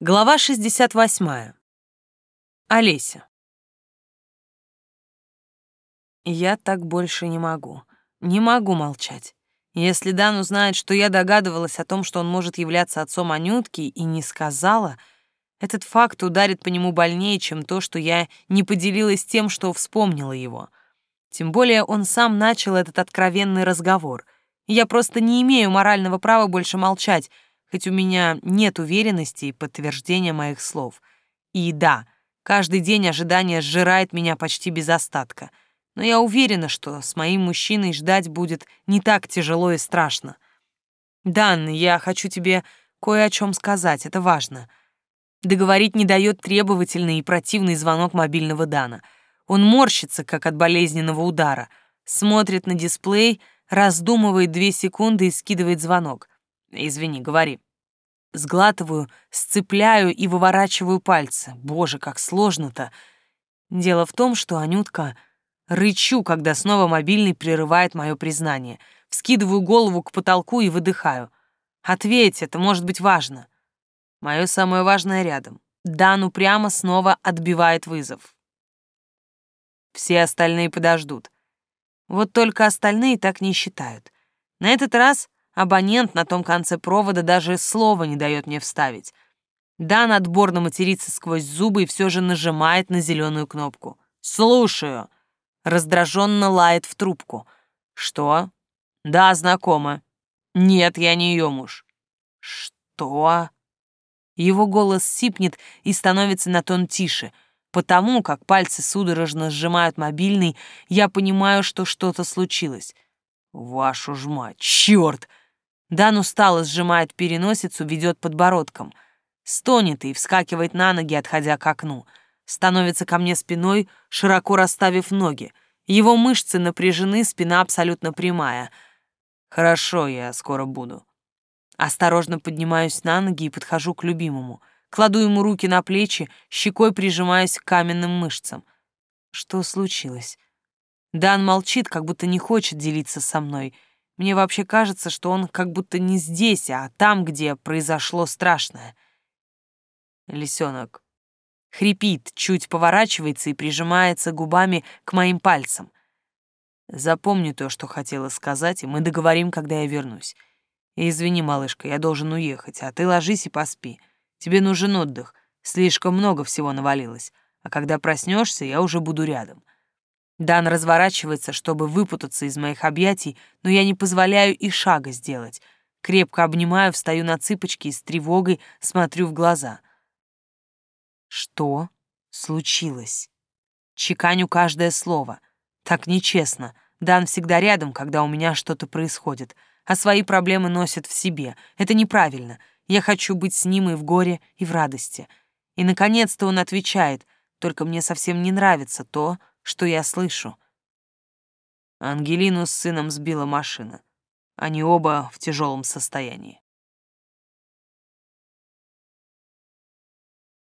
Глава 68. Олеся. Я так больше не могу. Не могу молчать. Если Дан узнает, что я догадывалась о том, что он может являться отцом Анютки, и не сказала, этот факт ударит по нему больнее, чем то, что я не поделилась тем, что вспомнила его. Тем более он сам начал этот откровенный разговор. Я просто не имею морального права больше молчать, хоть у меня нет уверенности и подтверждения моих слов. И да, каждый день ожидание сжирает меня почти без остатка. Но я уверена, что с моим мужчиной ждать будет не так тяжело и страшно. Дан, я хочу тебе кое о чем сказать, это важно. Договорить не дает требовательный и противный звонок мобильного Дана. Он морщится, как от болезненного удара, смотрит на дисплей, раздумывает две секунды и скидывает звонок. Извини, говори. Сглатываю, сцепляю и выворачиваю пальцы. Боже, как сложно-то. Дело в том, что Анютка... Рычу, когда снова мобильный прерывает мое признание. Вскидываю голову к потолку и выдыхаю. Ответь, это может быть важно. Мое самое важное рядом. Дану прямо снова отбивает вызов. Все остальные подождут. Вот только остальные так не считают. На этот раз Абонент на том конце провода даже слова не дает мне вставить. Дан отборно матерится сквозь зубы и все же нажимает на зеленую кнопку. «Слушаю!» Раздраженно лает в трубку. «Что?» «Да, знакома». «Нет, я не ее муж». «Что?» Его голос сипнет и становится на тон тише. Потому как пальцы судорожно сжимают мобильный, я понимаю, что что-то случилось. «Вашу ж мать, черт!» Дан устало сжимает переносицу, ведет подбородком. Стонет и вскакивает на ноги, отходя к окну. Становится ко мне спиной, широко расставив ноги. Его мышцы напряжены, спина абсолютно прямая. Хорошо, я скоро буду. Осторожно поднимаюсь на ноги и подхожу к любимому. Кладу ему руки на плечи, щекой прижимаюсь к каменным мышцам. Что случилось? Дан молчит, как будто не хочет делиться со мной — мне вообще кажется, что он как будто не здесь, а там, где произошло страшное. Лисенок хрипит, чуть поворачивается и прижимается губами к моим пальцам. Запомни то, что хотела сказать, и мы договорим, когда я вернусь. И извини, малышка, я должен уехать, а ты ложись и поспи. Тебе нужен отдых, слишком много всего навалилось, а когда проснешься, я уже буду рядом. Дан разворачивается, чтобы выпутаться из моих объятий, но я не позволяю и шага сделать. Крепко обнимаю, встаю на цыпочки и с тревогой смотрю в глаза. Что случилось? Чеканю каждое слово. Так нечестно. Дан всегда рядом, когда у меня что-то происходит, а свои проблемы носит в себе. Это неправильно. Я хочу быть с ним и в горе, и в радости. И, наконец-то, он отвечает, только мне совсем не нравится то, что я слышу. Ангелину с сыном сбила машина. Они оба в тяжелом состоянии.